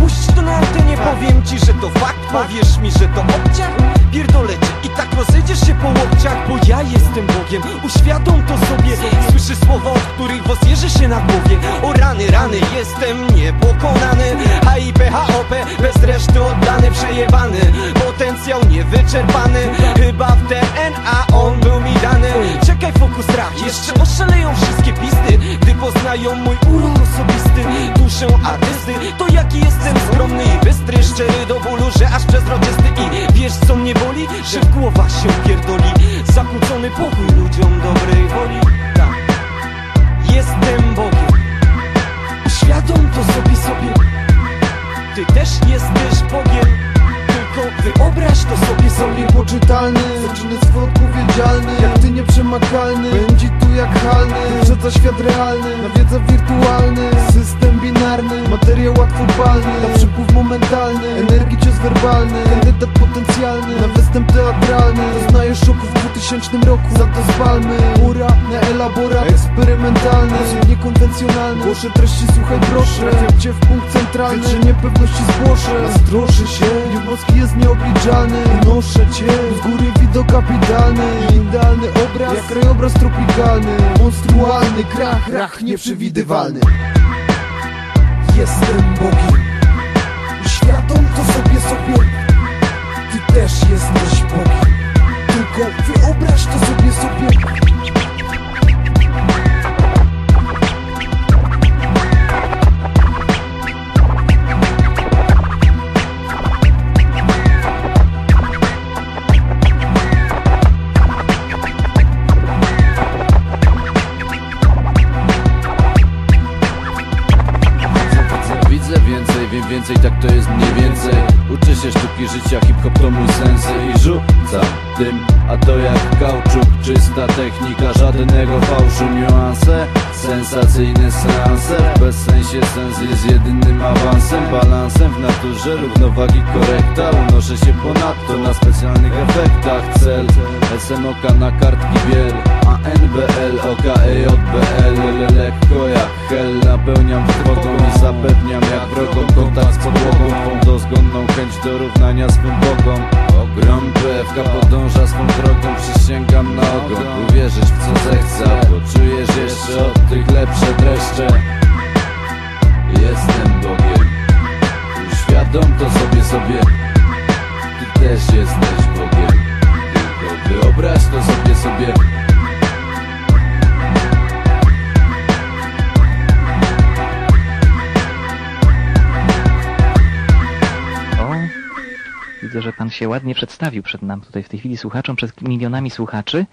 puść to na antenie Powiem ci, że to fakt, powiesz mi, że to obciach. Pierdolę cię i tak rozejdziesz się po łokciach Bo ja jestem Bogiem, uświadom to sobie. Słyszysz słowa, od których jeży się na głowie. O rany, rany, jestem niepokonany. HIP, HOP, bez reszty oddany, przejebany. Potencjał niewyczerpany. Chyba w DNA on był mi dany. Czekaj, fokus strach, jeszcze oszaleją wszystkie pisty Gdy poznają mój urok osobisty Duszę artysty, to jaki jestem skromny i bystry Szczery do bólu, że aż przezroczysty. I wiesz co mnie boli? Że w głowa się pierdoli. Zakłócony pokój ludziom dobrej woli. Tak, jestem Bogiem. Uświadom to sobie sobie. Ty też jesteś Bogiem. Tylko wyobraź to sobie sobie. Niepoczytalny, zaczyny swój odpowiedzialny Jak ty nieprzemakalny, będzie tu jak halny. Wyprzedza świat realny, nawiedza wirtualny. System występ teatralny Doznaje szoku w 2000 roku, za to z palmy Ura na elaborat, eksperymentalny Sposób niekonwencjonalny, głoszę treści, słuchaj proszę. Trafiam cię w punkt centralny, że niepewności zgłoszę. Zdroszę się, nieboski jest nieobliczalny. Noszę cię, z góry widok kapitalny. Idealny obraz, jak krajobraz tropikalny. Monstrualny krach, rach nieprzewidywalny. Jestem Bogiem więcej, tak to jest mniej więcej. Uczę się sztuki życia, hip-hop to mój sens I rzucam tym, a to jak kauczuk. Czysta technika, żadnego fałszu. Niuanse, sensacyjne seanse. Bez sensie sens jest jedynym awansem. Balansem w naturze, równowagi korekta. Unoszę się ponadto na specjalnych efektach. Cel, SMOK na kartki biel. A NBL, OKEJBL Lekko jak hel, napełniam i zapewniam jak wrogom Kontakt z podłogą, twą dozgonną chęć do równania swym bogom Ogrom PFK podąża swą drogą, przysięgam na ogon Uwierzysz w co zechcę, bo czujesz jeszcze od tych lepsze dreszcze. Jestem Bogiem, uświadom to sobie sobie. Ty też jesteś widzę, że pan się ładnie przedstawił przed nam tutaj w tej chwili słuchaczom, przed milionami słuchaczy.